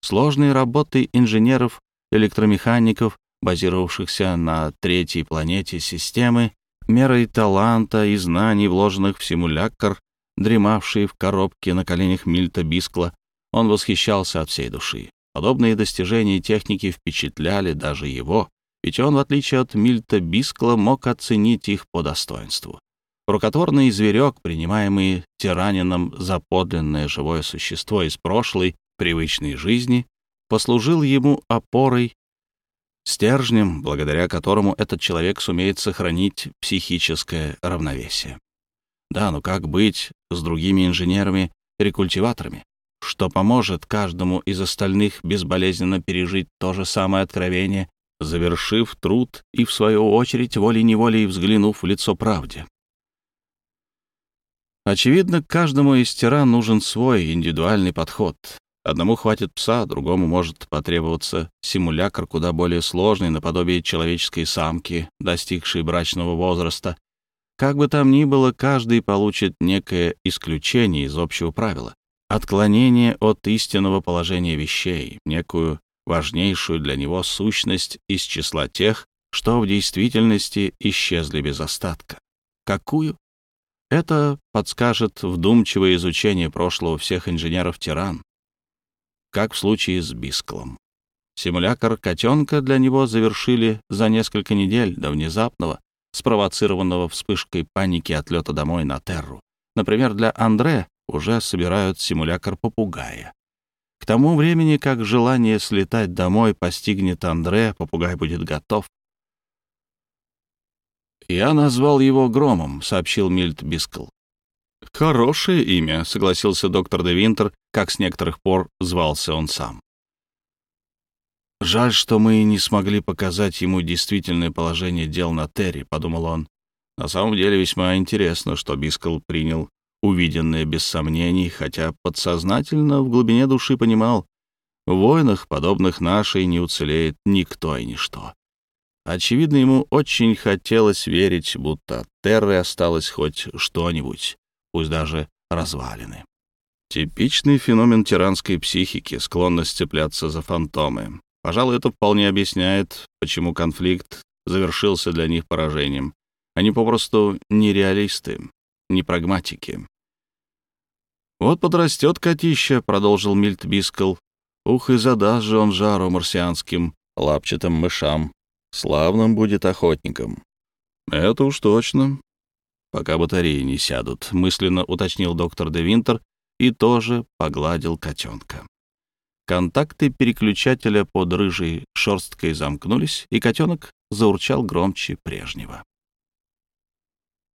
Сложные работы инженеров, электромехаников, базировавшихся на третьей планете системы, мерой таланта и знаний, вложенных в симулятор, дремавший в коробке на коленях Мильта Бискла, он восхищался от всей души. Подобные достижения техники впечатляли даже его, ведь он, в отличие от Мильта Бискла, мог оценить их по достоинству. Рукотворный зверек, принимаемый тиранином за подлинное живое существо из прошлой, привычной жизни, послужил ему опорой, стержнем, благодаря которому этот человек сумеет сохранить психическое равновесие. Да, но как быть с другими инженерами-рекультиваторами? Что поможет каждому из остальных безболезненно пережить то же самое откровение, завершив труд и, в свою очередь, волей-неволей взглянув в лицо правде. Очевидно, каждому из тиран нужен свой индивидуальный подход. Одному хватит пса, другому может потребоваться симулятор куда более сложный, наподобие человеческой самки, достигшей брачного возраста. Как бы там ни было, каждый получит некое исключение из общего правила, отклонение от истинного положения вещей, некую важнейшую для него сущность из числа тех, что в действительности исчезли без остатка. Какую? Это подскажет вдумчивое изучение прошлого всех инженеров-тиран, как в случае с Бисклом. Симулятор котенка для него завершили за несколько недель до внезапного, спровоцированного вспышкой паники отлета домой на Терру. Например, для Андре уже собирают симулятор попугая. К тому времени, как желание слетать домой постигнет Андре, попугай будет готов. «Я назвал его Громом», — сообщил Мильт Бискл. «Хорошее имя», — согласился доктор де Винтер, как с некоторых пор звался он сам. «Жаль, что мы не смогли показать ему действительное положение дел на Терри», — подумал он. На самом деле весьма интересно, что Бискл принял увиденное без сомнений, хотя подсознательно в глубине души понимал, в войнах, подобных нашей, не уцелеет никто и ничто. Очевидно, ему очень хотелось верить, будто от Терры осталось хоть что-нибудь, пусть даже развалины. Типичный феномен тиранской психики — склонность цепляться за фантомы. Пожалуй, это вполне объясняет, почему конфликт завершился для них поражением. Они попросту нереалисты, не прагматики. «Вот подрастет котища», — продолжил Мильт Бискл. «Ух, и задаст же он жару марсианским лапчатым мышам. Славным будет охотником». «Это уж точно. Пока батареи не сядут», — мысленно уточнил доктор Де Винтер и тоже погладил котенка. Контакты переключателя под рыжей шерсткой замкнулись, и котенок заурчал громче прежнего.